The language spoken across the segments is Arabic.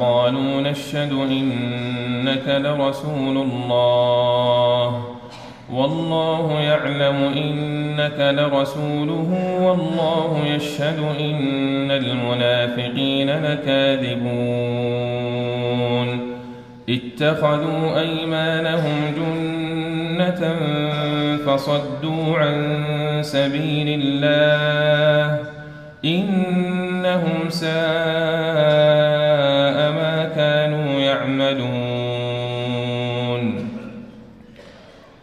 قالوا نشهد إنك لرسول الله. والله يعلم إنك لرسوله والله يشهد إن المنافقين لكاذبون. اتخذوا أيمانهم جنة فصدوا عن سبيل الله. إنهم ساء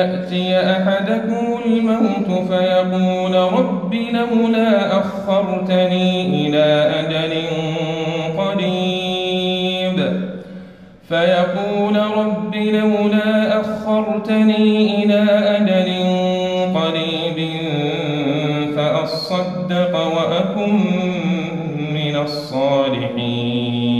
يأتي أحدكم الموت فيقول رب لولا أخرتني إلى أجل قريب. فيقول رب لولا أخرتني إلى أجل قريب فأصدق وأكن من الصالحين.